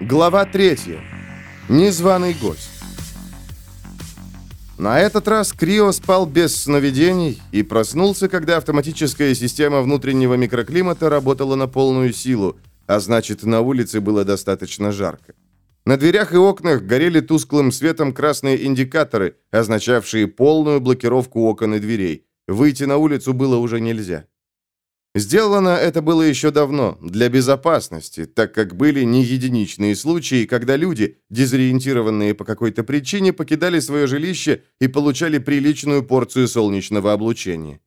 Глава 3. Незваный гость. На этот раз Крио спал без сновидений и проснулся, когда автоматическая система внутреннего микроклимата работала на полную силу, а значит, на улице было достаточно жарко. На дверях и окнах горели тусклым светом красные индикаторы, означавшие полную блокировку окон и дверей. Выйти на улицу было уже нельзя. Сделано это было еще давно, для безопасности, так как были не единичные случаи, когда люди, дезориентированные по какой-то причине, покидали свое жилище и получали приличную порцию солнечного облучения.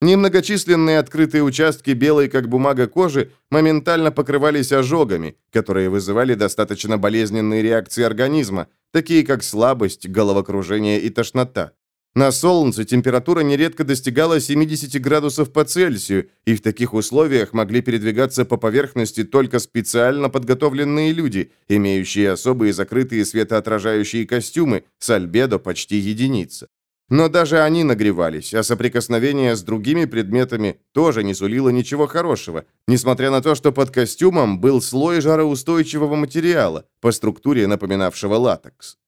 Немногочисленные открытые участки белой как бумага кожи моментально покрывались ожогами, которые вызывали достаточно болезненные реакции организма, такие как слабость, головокружение и тошнота. На Солнце температура нередко достигала 70 градусов по Цельсию, и в таких условиях могли передвигаться по поверхности только специально подготовленные люди, имеющие особые закрытые светоотражающие костюмы с альбедо почти единица. Но даже они нагревались, а соприкосновение с другими предметами тоже не сулило ничего хорошего, несмотря на то, что под костюмом был слой жароустойчивого материала, по структуре напоминавшего латекс.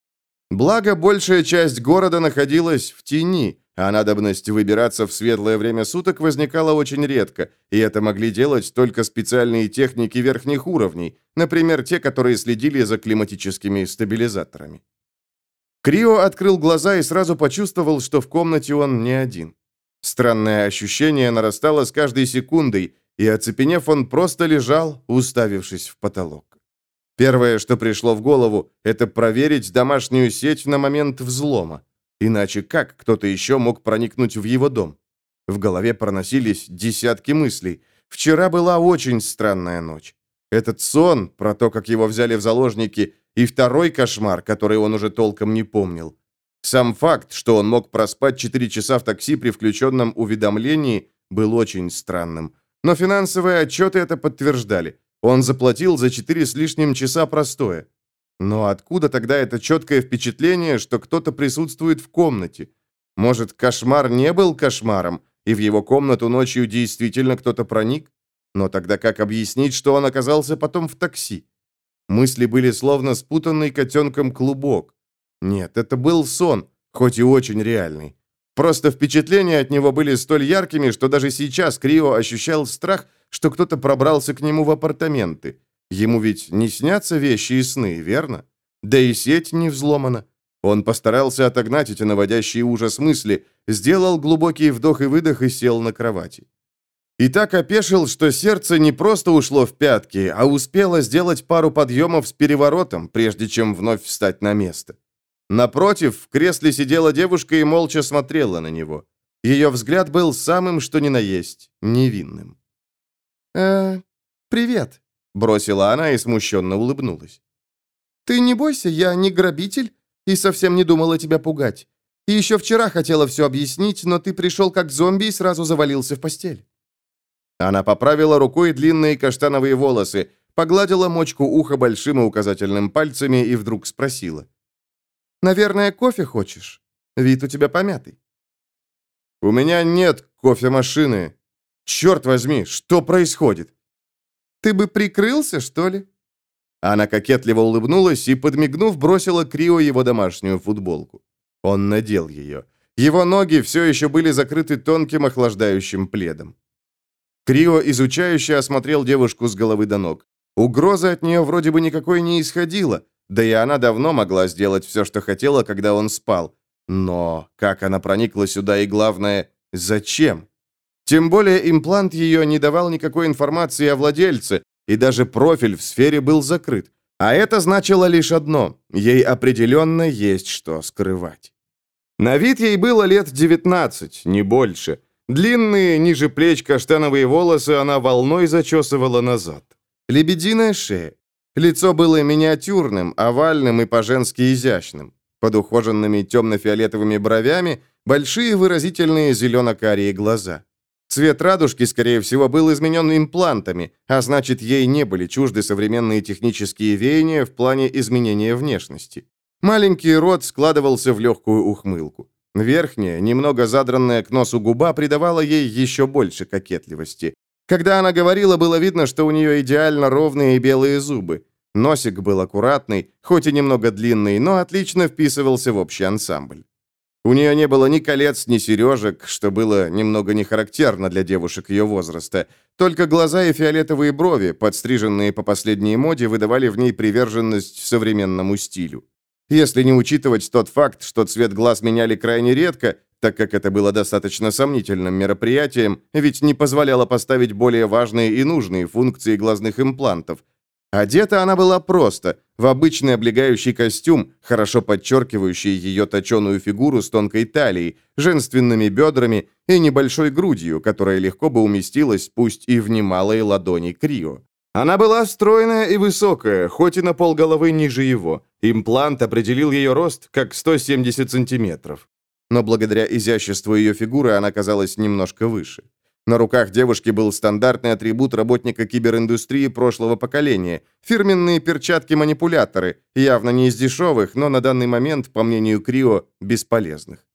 Благо, большая часть города находилась в тени, а надобность выбираться в светлое время суток возникала очень редко, и это могли делать только специальные техники верхних уровней, например, те, которые следили за климатическими стабилизаторами. Крио открыл глаза и сразу почувствовал, что в комнате он не один. Странное ощущение нарастало с каждой секундой, и, оцепенев, он просто лежал, уставившись в потолок. Первое, что пришло в голову, это проверить домашнюю сеть на момент взлома. Иначе как кто-то еще мог проникнуть в его дом? В голове проносились десятки мыслей. Вчера была очень странная ночь. Этот сон, про то, как его взяли в заложники, и второй кошмар, который он уже толком не помнил. Сам факт, что он мог проспать 4 часа в такси при включенном уведомлении, был очень странным. Но финансовые отчеты это подтверждали. Он заплатил за четыре с лишним часа простое. Но откуда тогда это четкое впечатление, что кто-то присутствует в комнате? Может, кошмар не был кошмаром, и в его комнату ночью действительно кто-то проник? Но тогда как объяснить, что он оказался потом в такси? Мысли были словно спутанный котенком клубок. Нет, это был сон, хоть и очень реальный. Просто впечатления от него были столь яркими, что даже сейчас Крио ощущал страх, что кто-то пробрался к нему в апартаменты. Ему ведь не снятся вещи и сны, верно? Да и сеть не взломана. Он постарался отогнать эти наводящие ужас мысли, сделал глубокий вдох и выдох и сел на кровати. И так опешил, что сердце не просто ушло в пятки, а успело сделать пару подъемов с переворотом, прежде чем вновь встать на место. Напротив, в кресле сидела девушка и молча смотрела на него. Ее взгляд был самым, что ни на есть, невинным. «Э, привет», — бросила она и смущенно улыбнулась. «Ты не бойся, я не грабитель и совсем не думала тебя пугать. И еще вчера хотела все объяснить, но ты пришел как зомби и сразу завалился в постель». Она поправила рукой длинные каштановые волосы, погладила мочку уха большим и указательным пальцами и вдруг спросила. «Наверное, кофе хочешь? Вид у тебя помятый». «У меня нет кофемашины», Черт возьми, что происходит? Ты бы прикрылся, что ли? Она кокетливо улыбнулась и, подмигнув, бросила Крио его домашнюю футболку. Он надел ее. Его ноги все еще были закрыты тонким охлаждающим пледом. Крио изучающе осмотрел девушку с головы до ног. Угрозы от нее вроде бы никакой не исходило, да и она давно могла сделать все, что хотела, когда он спал. Но как она проникла сюда и, главное, зачем? Тем более имплант ее не давал никакой информации о владельце, и даже профиль в сфере был закрыт. А это значило лишь одно – ей определенно есть что скрывать. На вид ей было лет 19, не больше. Длинные, ниже плеч каштановые волосы она волной зачесывала назад. Лебединая шея. Лицо было миниатюрным, овальным и по-женски изящным. Под ухоженными темно-фиолетовыми бровями большие выразительные зелено-карие глаза. Цвет радужки, скорее всего, был изменен имплантами, а значит, ей не были чужды современные технические веяния в плане изменения внешности. Маленький рот складывался в легкую ухмылку. Верхняя, немного задранная к носу губа придавала ей еще больше кокетливости. Когда она говорила, было видно, что у нее идеально ровные белые зубы. Носик был аккуратный, хоть и немного длинный, но отлично вписывался в общий ансамбль. У нее не было ни колец, ни сережек, что было немного не характерно для девушек ее возраста. Только глаза и фиолетовые брови, подстриженные по последней моде, выдавали в ней приверженность современному стилю. Если не учитывать тот факт, что цвет глаз меняли крайне редко, так как это было достаточно сомнительным мероприятием, ведь не позволяло поставить более важные и нужные функции глазных имплантов, Одета она была просто, в обычный облегающий костюм, хорошо подчеркивающий ее точеную фигуру с тонкой талией, женственными бедрами и небольшой грудью, которая легко бы уместилась, пусть и в немалой ладони Крио. Она была стройная и высокая, хоть и на полголовы ниже его. Имплант определил ее рост как 170 сантиметров. Но благодаря изяществу ее фигуры она казалась немножко выше. На руках девушки был стандартный атрибут работника кибериндустрии прошлого поколения – фирменные перчатки-манипуляторы, явно не из дешевых, но на данный момент, по мнению Крио, бесполезных.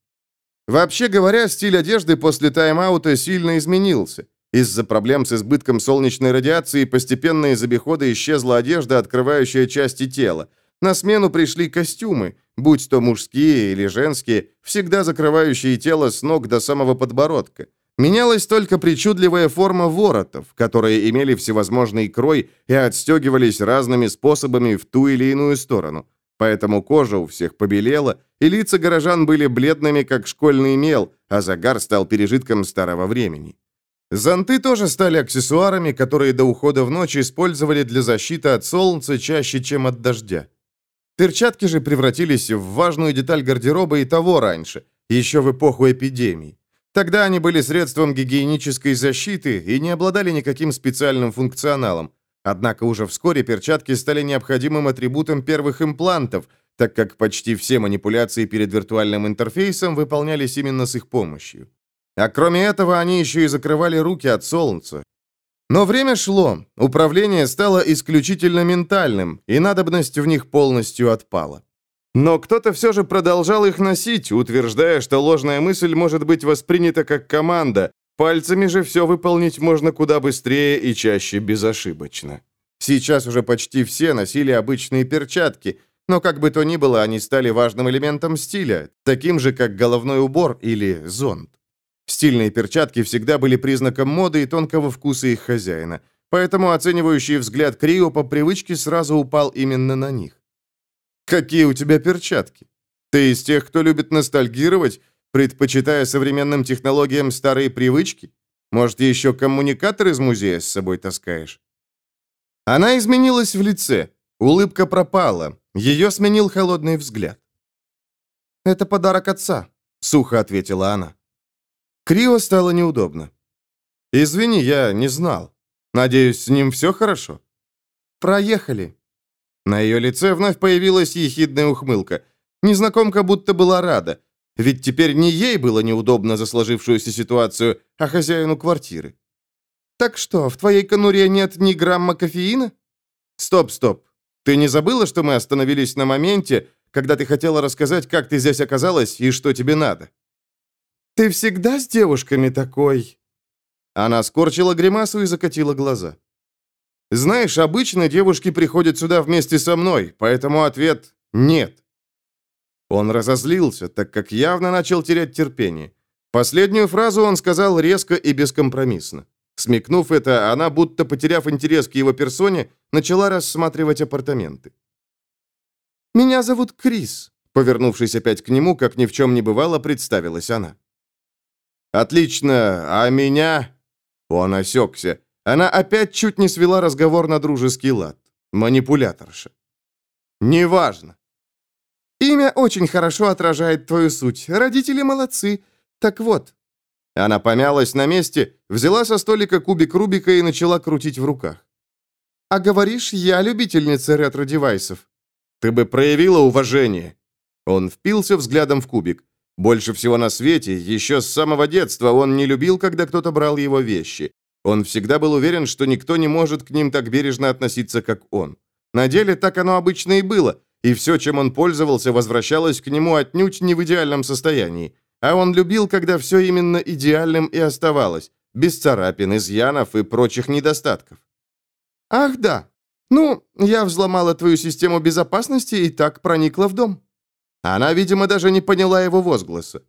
Вообще говоря, стиль одежды после тайм-аута сильно изменился. Из-за проблем с избытком солнечной радиации постепенно из обихода исчезла одежда, открывающая части тела. На смену пришли костюмы, будь то мужские или женские, всегда закрывающие тело с ног до самого подбородка. Менялась только причудливая форма воротов, которые имели всевозможный крой и отстегивались разными способами в ту или иную сторону. Поэтому кожа у всех побелела, и лица горожан были бледными, как школьный мел, а загар стал пережитком старого времени. Зонты тоже стали аксессуарами, которые до ухода в ночь использовали для защиты от солнца чаще, чем от дождя. Перчатки же превратились в важную деталь гардероба и того раньше, еще в эпоху эпидемий. Тогда они были средством гигиенической защиты и не обладали никаким специальным функционалом. Однако уже вскоре перчатки стали необходимым атрибутом первых имплантов, так как почти все манипуляции перед виртуальным интерфейсом выполнялись именно с их помощью. А кроме этого, они еще и закрывали руки от солнца. Но время шло, управление стало исключительно ментальным, и надобность в них полностью отпала. Но кто-то все же продолжал их носить, утверждая, что ложная мысль может быть воспринята как команда, пальцами же все выполнить можно куда быстрее и чаще безошибочно. Сейчас уже почти все носили обычные перчатки, но как бы то ни было, они стали важным элементом стиля, таким же, как головной убор или зонт. Стильные перчатки всегда были признаком моды и тонкого вкуса их хозяина, поэтому оценивающий взгляд Крио по привычке сразу упал именно на них. Какие у тебя перчатки? Ты из тех, кто любит ностальгировать, предпочитая современным технологиям старые привычки? Может, еще коммуникатор из музея с собой таскаешь? Она изменилась в лице. Улыбка пропала. Ее сменил холодный взгляд. «Это подарок отца», — сухо ответила она. Крио стало неудобно. «Извини, я не знал. Надеюсь, с ним все хорошо?» «Проехали», на ее лице вновь появилась ехидная ухмылка. Незнакомка будто была рада. Ведь теперь не ей было неудобно за сложившуюся ситуацию, а хозяину квартиры. «Так что, в твоей конуре нет ни грамма кофеина?» «Стоп, стоп. Ты не забыла, что мы остановились на моменте, когда ты хотела рассказать, как ты здесь оказалась и что тебе надо?» «Ты всегда с девушками такой?» Она скорчила гримасу и закатила глаза. Знаешь, обычно девушки приходят сюда вместе со мной, поэтому ответ «нет». Он разозлился, так как явно начал терять терпение. Последнюю фразу он сказал резко и бескомпромиссно. Смекнув это, она, будто потеряв интерес к его персоне, начала рассматривать апартаменты. «Меня зовут Крис», — повернувшись опять к нему, как ни в чем не бывало, представилась она. «Отлично, а меня...» Он осекся. Она опять чуть не свела разговор на дружеский лад. Манипуляторша. «Неважно». «Имя очень хорошо отражает твою суть. Родители молодцы. Так вот». Она помялась на месте, взяла со столика кубик Рубика и начала крутить в руках. «А говоришь, я любительница ретро-девайсов». «Ты бы проявила уважение». Он впился взглядом в кубик. Больше всего на свете, еще с самого детства, он не любил, когда кто-то брал его вещи. Он всегда был уверен, что никто не может к ним так бережно относиться, как он. На деле так оно обычно и было, и все, чем он пользовался, возвращалось к нему отнюдь не в идеальном состоянии. А он любил, когда все именно идеальным и оставалось, без царапин, изъянов и прочих недостатков. «Ах да, «Ну, я взломала твою систему безопасности и так проникла в дом». Она, видимо, даже не поняла его возгласа.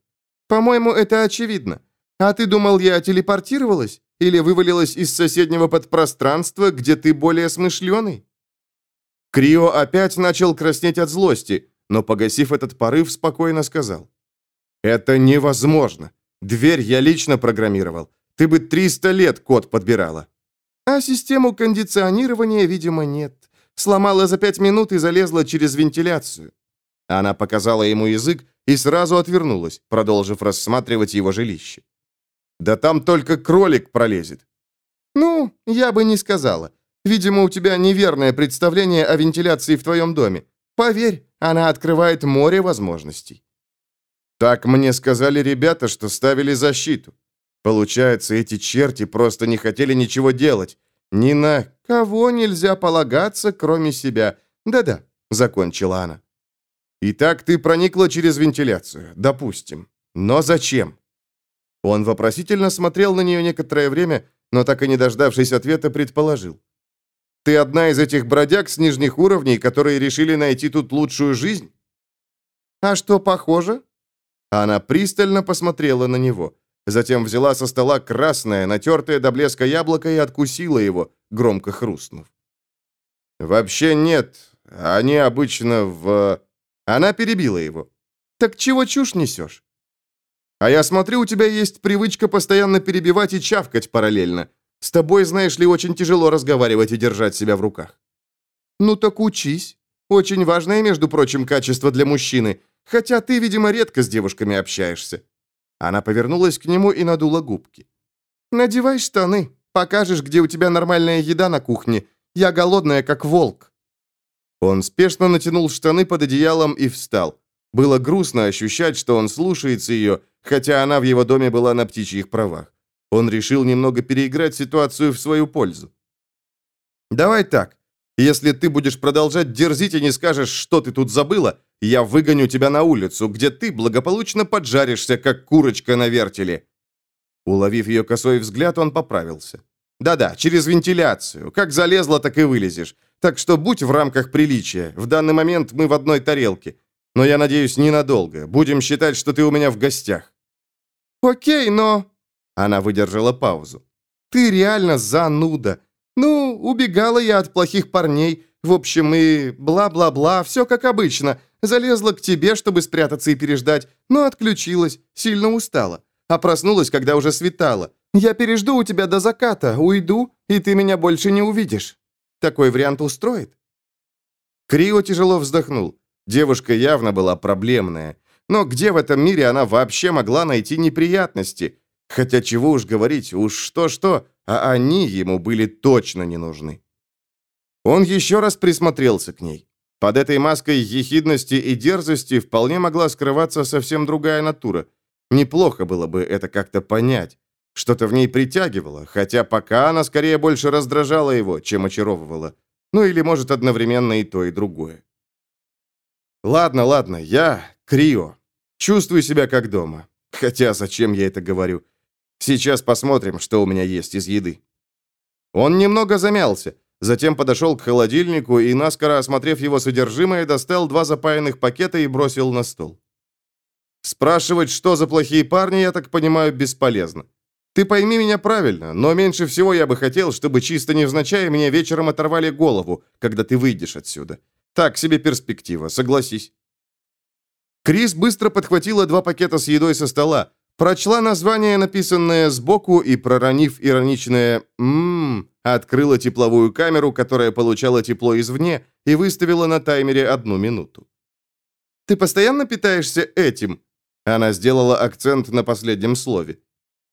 «По-моему, это очевидно. А ты думал, я телепортировалась? Или вывалилась из соседнего подпространства, где ты более смышленый?» Крио опять начал краснеть от злости, но, погасив этот порыв, спокойно сказал. «Это невозможно. Дверь я лично программировал. Ты бы 300 лет код подбирала». А систему кондиционирования, видимо, нет. Сломала за пять минут и залезла через вентиляцию. Она показала ему язык и сразу отвернулась, продолжив рассматривать его жилище. «Да там только кролик пролезет». «Ну, я бы не сказала. Видимо, у тебя неверное представление о вентиляции в твоем доме. Поверь, она открывает море возможностей». «Так мне сказали ребята, что ставили защиту. Получается, эти черти просто не хотели ничего делать. Ни на кого нельзя полагаться, кроме себя. Да-да, закончила она. Итак, ты проникла через вентиляцию, допустим. Но зачем? Он вопросительно смотрел на нее некоторое время, но так и не дождавшись ответа, предположил. Ты одна из этих бродяг с нижних уровней, которые решили найти тут лучшую жизнь? А что, похоже? Она пристально посмотрела на него. Затем взяла со стола красное, натертое до блеска яблоко и откусила его, громко хрустнув. «Вообще нет. Они обычно в...» Она перебила его. «Так чего чушь несешь?» «А я смотрю, у тебя есть привычка постоянно перебивать и чавкать параллельно. С тобой, знаешь ли, очень тяжело разговаривать и держать себя в руках». «Ну так учись. Очень важное, между прочим, качество для мужчины. Хотя ты, видимо, редко с девушками общаешься». Она повернулась к нему и надула губки. «Надевай штаны. Покажешь, где у тебя нормальная еда на кухне. Я голодная, как волк». Он спешно натянул штаны под одеялом и встал. Было грустно ощущать, что он слушается ее, хотя она в его доме была на птичьих правах. Он решил немного переиграть ситуацию в свою пользу. «Давай так. Если ты будешь продолжать дерзить и не скажешь, что ты тут забыла, я выгоню тебя на улицу, где ты благополучно поджаришься, как курочка на вертеле». Уловив ее косой взгляд, он поправился. «Да-да, через вентиляцию. Как залезла, так и вылезешь. Так что будь в рамках приличия. В данный момент мы в одной тарелке. Но я надеюсь, ненадолго. Будем считать, что ты у меня в гостях». «Окей, но...» Она выдержала паузу. «Ты реально зануда. Ну, убегала я от плохих парней. В общем, и бла-бла-бла, все как обычно. Залезла к тебе, чтобы спрятаться и переждать, но отключилась, сильно устала. А проснулась, когда уже светало. Я пережду у тебя до заката, уйду, и ты меня больше не увидишь. Такой вариант устроит?» Крио тяжело вздохнул. Девушка явно была проблемная. Но где в этом мире она вообще могла найти неприятности? Хотя чего уж говорить, уж что-что, а они ему были точно не нужны. Он еще раз присмотрелся к ней. Под этой маской ехидности и дерзости вполне могла скрываться совсем другая натура. Неплохо было бы это как-то понять. Что-то в ней притягивало, хотя пока она скорее больше раздражала его, чем очаровывала. Ну или, может, одновременно и то, и другое. Ладно, ладно, я Крио. Чувствую себя как дома. Хотя зачем я это говорю? Сейчас посмотрим, что у меня есть из еды. Он немного замялся, Затем подошел к холодильнику и, наскоро осмотрев его содержимое, достал два запаянных пакета и бросил на стол. Спрашивать, что за плохие парни, я так понимаю, бесполезно. Ты пойми меня правильно, но меньше всего я бы хотел, чтобы чисто невзначай мне вечером оторвали голову, когда ты выйдешь отсюда. Так себе перспектива, согласись. Крис быстро подхватила два пакета с едой со стола, прочла название, написанное сбоку, и, проронив ироничное «ммм», открыла тепловую камеру, которая получала тепло извне, и выставила на таймере одну минуту. «Ты постоянно питаешься этим?» Она сделала акцент на последнем слове.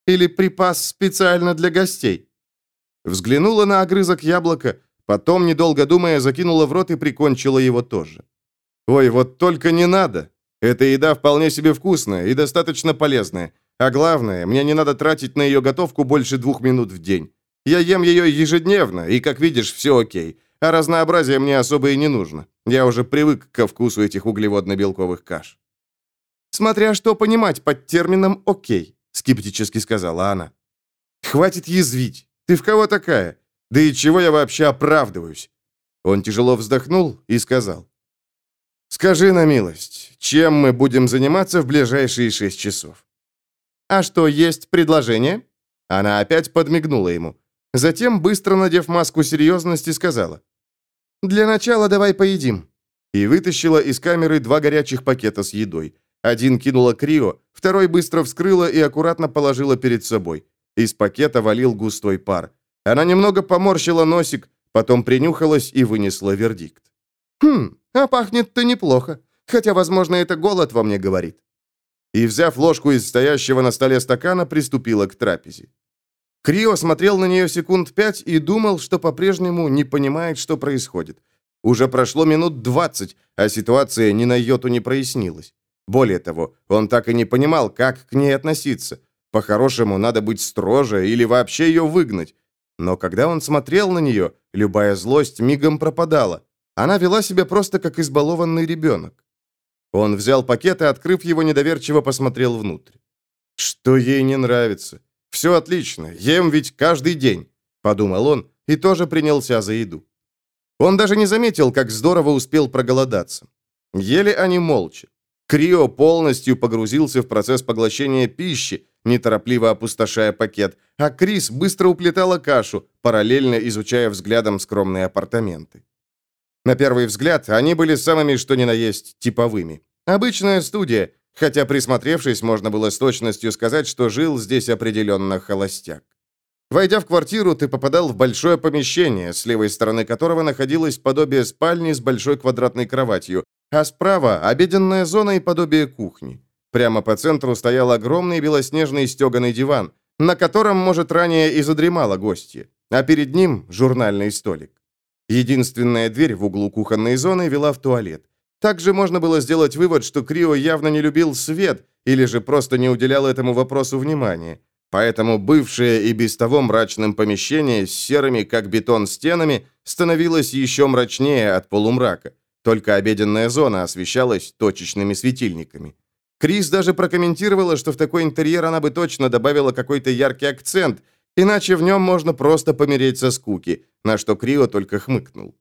«Или припас специально для гостей?» Взглянула на огрызок яблока, потом, недолго думая, закинула в рот и прикончила его тоже. «Ой, вот только не надо! Эта еда вполне себе вкусная и достаточно полезная. А главное, мне не надо тратить на ее готовку больше двух минут в день. Я ем ее ежедневно, и, как видишь, все окей. А разнообразие мне особо и не нужно. Я уже привык ко вкусу этих углеводно-белковых каш. «Смотря что понимать под термином «окей», — скептически сказала она. «Хватит язвить. Ты в кого такая? Да и чего я вообще оправдываюсь? Он тяжело вздохнул и сказал. «Скажи на милость, чем мы будем заниматься в ближайшие шесть часов?» «А что, есть предложение?» Она опять подмигнула ему. Затем, быстро надев маску серьезности, сказала. «Для начала давай поедим». И вытащила из камеры два горячих пакета с едой. Один кинула Крио, второй быстро вскрыла и аккуратно положила перед собой. Из пакета валил густой пар. Она немного поморщила носик, потом принюхалась и вынесла вердикт. «Хм, а пахнет-то неплохо. Хотя, возможно, это голод во мне говорит». И, взяв ложку из стоящего на столе стакана, приступила к трапезе. Крио смотрел на нее секунд пять и думал, что по-прежнему не понимает, что происходит. Уже прошло минут двадцать, а ситуация ни на йоту не прояснилась. Более того, он так и не понимал, как к ней относиться. По-хорошему, надо быть строже или вообще ее выгнать. Но когда он смотрел на нее, любая злость мигом пропадала. Она вела себя просто как избалованный ребенок. Он взял пакет и, открыв его, недоверчиво посмотрел внутрь. Что ей не нравится? Все отлично, ем ведь каждый день, подумал он и тоже принялся за еду. Он даже не заметил, как здорово успел проголодаться. Ели они молча. Крио полностью погрузился в процесс поглощения пищи, неторопливо опустошая пакет, а Крис быстро уплетала кашу, параллельно изучая взглядом скромные апартаменты. На первый взгляд, они были самыми что ни на есть типовыми. Обычная студия, хотя присмотревшись, можно было с точностью сказать, что жил здесь определенно холостяк. Войдя в квартиру, ты попадал в большое помещение, с левой стороны которого находилось подобие спальни с большой квадратной кроватью, а справа – обеденная зона и подобие кухни. Прямо по центру стоял огромный белоснежный стеганый диван, на котором, может, ранее и задремала гостья, а перед ним – журнальный столик. Единственная дверь в углу кухонной зоны вела в туалет. Также можно было сделать вывод, что Крио явно не любил свет или же просто не уделял этому вопросу внимания. Поэтому бывшее и без того мрачным помещение с серыми, как бетон, стенами становилось еще мрачнее от полумрака. Только обеденная зона освещалась точечными светильниками. Крис даже прокомментировала, что в такой интерьер она бы точно добавила какой-то яркий акцент, иначе в нем можно просто помереть со скуки, на что Крио только хмыкнул.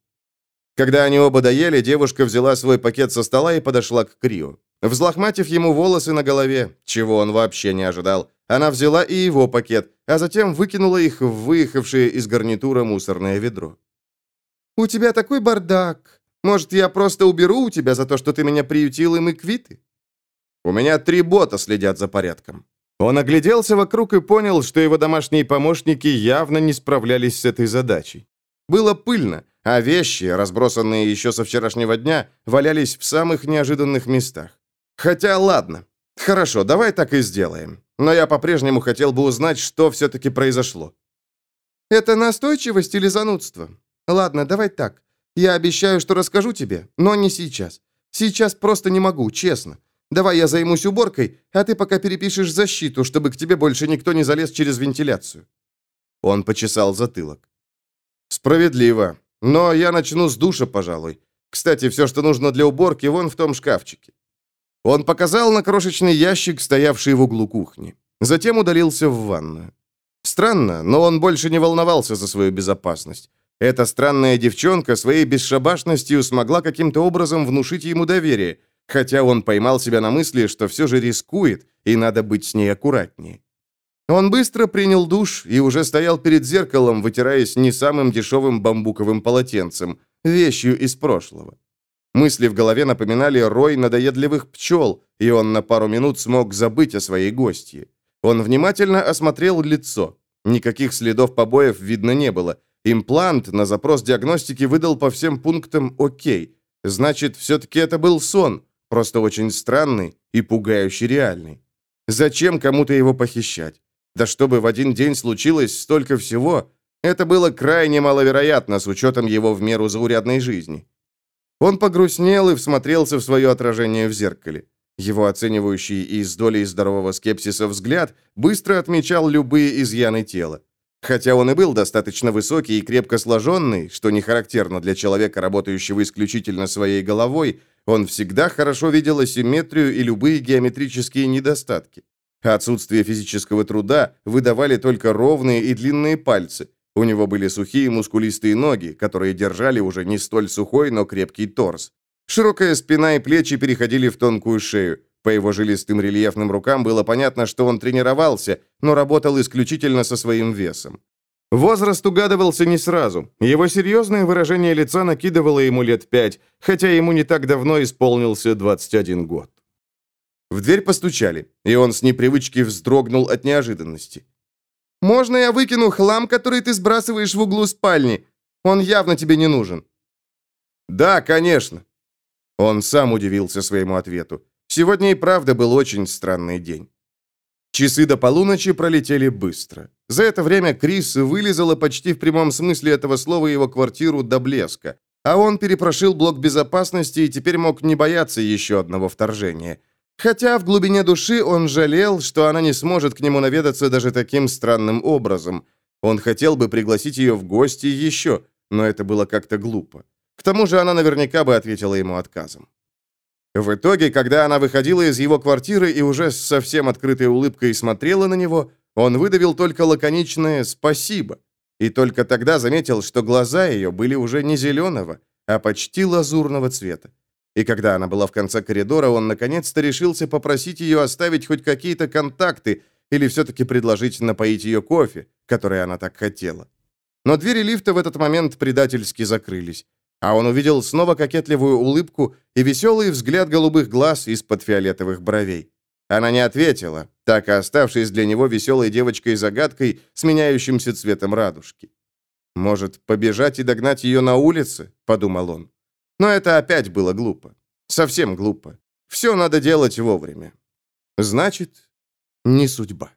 Когда они оба доели, девушка взяла свой пакет со стола и подошла к Крио. Взлохматив ему волосы на голове, чего он вообще не ожидал, она взяла и его пакет, а затем выкинула их в выехавшее из гарнитура мусорное ведро. «У тебя такой бардак. Может, я просто уберу у тебя за то, что ты меня приютил, и мы квиты?» «У меня три бота следят за порядком». Он огляделся вокруг и понял, что его домашние помощники явно не справлялись с этой задачей. Было пыльно, а вещи, разбросанные еще со вчерашнего дня, валялись в самых неожиданных местах. Хотя ладно. Хорошо, давай так и сделаем. Но я по-прежнему хотел бы узнать, что все-таки произошло. Это настойчивость или занудство? Ладно, давай так. Я обещаю, что расскажу тебе, но не сейчас. Сейчас просто не могу, честно. Давай я займусь уборкой, а ты пока перепишешь защиту, чтобы к тебе больше никто не залез через вентиляцию». Он почесал затылок. «Справедливо. Но я начну с душа, пожалуй. Кстати, все, что нужно для уборки, вон в том шкафчике». Он показал на крошечный ящик, стоявший в углу кухни. Затем удалился в ванную. Странно, но он больше не волновался за свою безопасность. Эта странная девчонка своей бесшабашностью смогла каким-то образом внушить ему доверие – хотя он поймал себя на мысли, что все же рискует, и надо быть с ней аккуратнее. Он быстро принял душ и уже стоял перед зеркалом, вытираясь не самым дешевым бамбуковым полотенцем, вещью из прошлого. Мысли в голове напоминали рой надоедливых пчел, и он на пару минут смог забыть о своей гостье. Он внимательно осмотрел лицо. Никаких следов побоев видно не было. Имплант на запрос диагностики выдал по всем пунктам «Окей». Значит, все-таки это был сон, просто очень странный и пугающе реальный. Зачем кому-то его похищать? Да чтобы в один день случилось столько всего, это было крайне маловероятно с учетом его в меру заурядной жизни. Он погрустнел и всмотрелся в свое отражение в зеркале. Его оценивающий и с долей здорового скепсиса взгляд быстро отмечал любые изъяны тела. Хотя он и был достаточно высокий и крепко сложенный, что не характерно для человека, работающего исключительно своей головой, он всегда хорошо видел асимметрию и любые геометрические недостатки. Отсутствие физического труда выдавали только ровные и длинные пальцы. У него были сухие мускулистые ноги, которые держали уже не столь сухой, но крепкий торс. Широкая спина и плечи переходили в тонкую шею. По его жилистым рельефным рукам было понятно, что он тренировался, но работал исключительно со своим весом. Возраст угадывался не сразу. Его серьезное выражение лица накидывало ему лет пять, хотя ему не так давно исполнился 21 год. В дверь постучали, и он с непривычки вздрогнул от неожиданности. «Можно я выкину хлам, который ты сбрасываешь в углу спальни? Он явно тебе не нужен». «Да, конечно». Он сам удивился своему ответу. Сегодня и правда был очень странный день. Часы до полуночи пролетели быстро. За это время Крис вылезала почти в прямом смысле этого слова его квартиру до блеска. А он перепрошил блок безопасности и теперь мог не бояться еще одного вторжения. Хотя в глубине души он жалел, что она не сможет к нему наведаться даже таким странным образом. Он хотел бы пригласить ее в гости еще, но это было как-то глупо. К тому же она наверняка бы ответила ему отказом. В итоге, когда она выходила из его квартиры и уже с совсем открытой улыбкой смотрела на него, он выдавил только лаконичное «спасибо». И только тогда заметил, что глаза ее были уже не зеленого, а почти лазурного цвета. И когда она была в конце коридора, он наконец-то решился попросить ее оставить хоть какие-то контакты или все-таки предложить напоить ее кофе, который она так хотела. Но двери лифта в этот момент предательски закрылись. А он увидел снова кокетливую улыбку и веселый взгляд голубых глаз из-под фиолетовых бровей. Она не ответила, так и оставшись для него веселой девочкой-загадкой, сменяющимся цветом радужки. «Может, побежать и догнать ее на улице?» – подумал он. Но это опять было глупо. Совсем глупо. Все надо делать вовремя. Значит, не судьба.